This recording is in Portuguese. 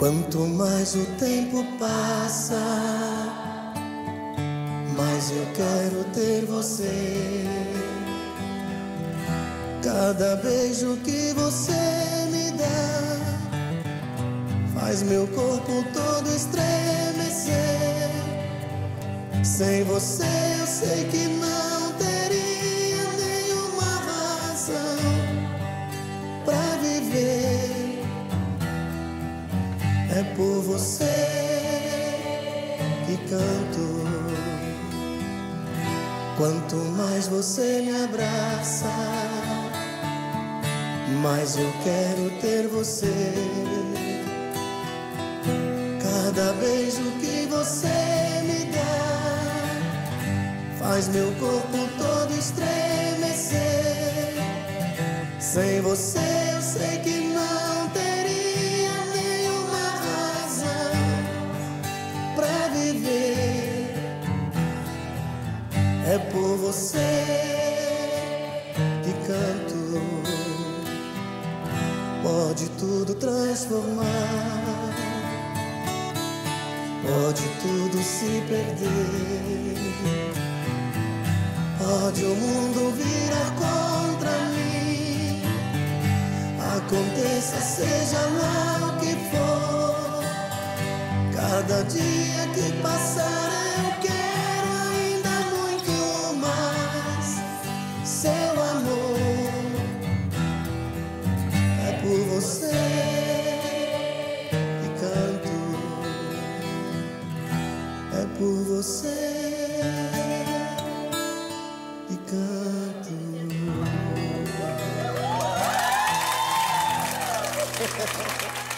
Quanto mais o tempo passa, mais eu quero ter você. Cada beijo que você me dá faz meu corpo todo estremecer. Sem você eu sei que não É por você que canto. Quanto mais você me abraça, mais eu quero ter você. Cada beijo que você me dá faz meu corpo todo estremecer. Sem você eu sei que não É por você que canto. Pode tudo transformar. Pode tudo se perder. Pode o mundo virar contra mim. Aconteça, seja lá o que for. Cada dia que passar, eu por você que canto é por você e canto.